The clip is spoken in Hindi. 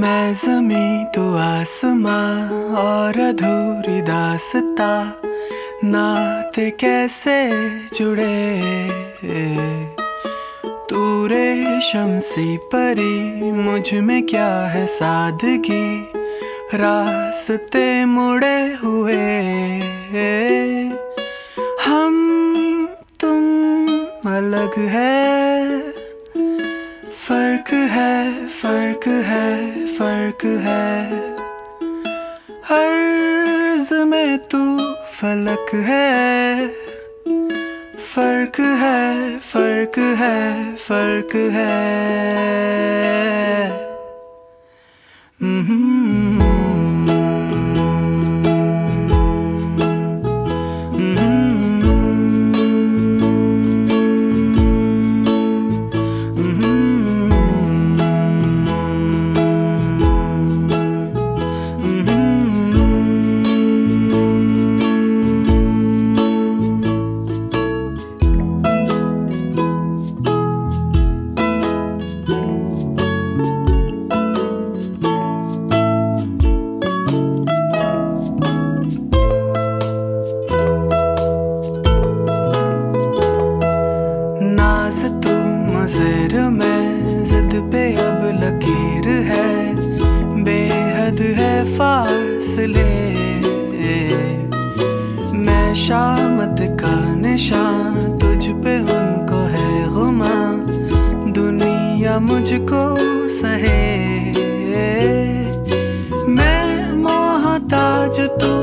जमी तो आसमां और अधूरी दासता। नाते कैसे जुड़े? तू रेशम सी परी, मुझमें क्या है सादगी? रास्ते मुड़े हुए। हम तुम अलग है। फ़र्क है फ़र्क है फ़र्क है। हर्ज में तू फलक है। फ़र्क है फ़र्क है फ़र्क है। mm-hmm. नज़र में जिद पे अब लकीर है। बेहद है फासले। मैं शामत का निशान, तुझ पे उनको है गुमा दुनिया मुझको सहे। मैं मोहताज तू